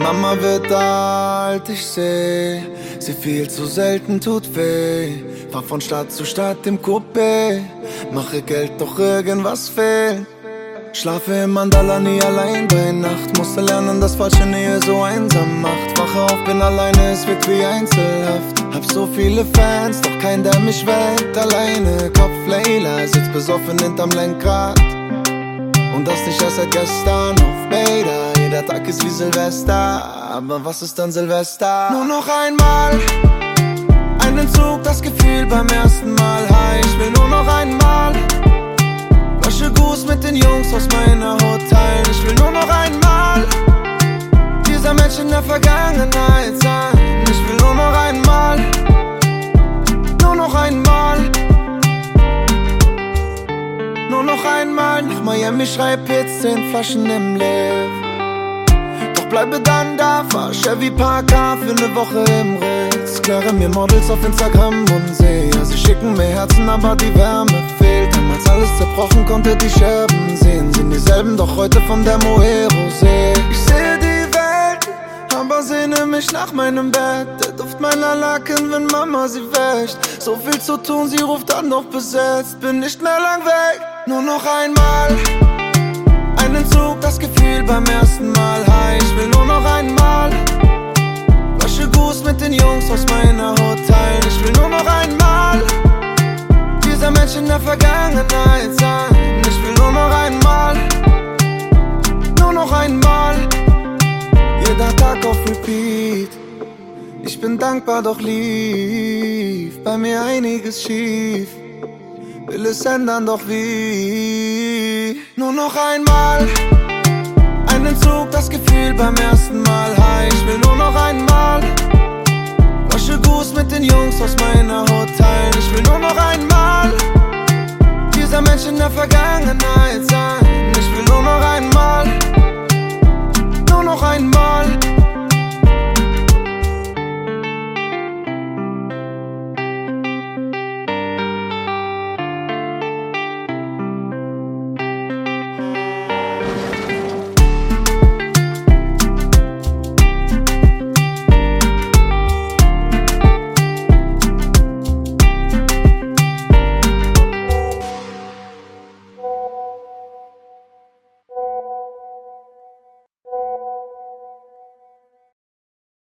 Mama wird alt, ich seh, sie viel zu selten tut weh. Fahr von Stadt zu Stadt im Coupé, mache Geld, doch irgendwas fehlt. Schlafe im Mandala nie allein bei Nacht. Musste lernen, dass falsche Nähe so einsam macht. Wache auf, bin alleine, es wird wie Einzelhaft. Hab so viele Fans, doch kein, der mich weckt. Alleine, Kopf Layla, sitzt besoffen hinterm Lenkrad. Und das nicht erst seit gestern auf Beta. Jeder Tag ist wie Silvester. Aber was ist dann Silvester? Nur noch einmal. Einen Zug, das Gefühl beim ersten Mal. Hi, ich will nur noch einmal. Wasche Gruß mit den Jungs aus meiner Hotel. Ich will nur noch einmal. Dieser Mensch in der Vergangenheit sein. Ich will nur noch einmal. Nur noch einmal. Nur noch einmal nach Miami schreib jetzt zehn Flaschen im Lift. Bleibe dann da, fahr Chevy Parker für ne Woche im Ritz. Kläre mir Models auf Instagram und seh, ja, sie schicken mir Herzen, aber die Wärme fehlt. Damals alles zerbrochen, konnte die Scherben sehen. Sind dieselben, doch heute von der Moero seh. Ich sehe die Welt, aber sehne mich nach meinem Bett. Der Duft meiner Laken, wenn Mama sie wäscht. So viel zu tun, sie ruft an, doch besetzt. Bin nicht mehr lang weg, nur noch einmal. Einen Zug, das Gefühl beim ersten Mal. Hi, ich will nur noch einmal. Wasche Gruß mit den Jungs aus meiner Hotel. Ich will nur noch einmal. Dieser Mensch in der Vergangenheit sein. Ich will nur noch einmal. Nur noch einmal. Jeder Tag auf Repeat. Ich bin dankbar, doch lief bei mir einiges schief. Will es ändern, doch wie? Nur noch einmal. Einen Zug, das Gefühl beim ersten Mal. Hi, ich will nur noch einmal. Wasche Gruß mit den Jungs aus meiner Hotel. Ich will nur noch einmal. Dieser Mensch in der Vergangenheit sein. Ich will nur noch einmal.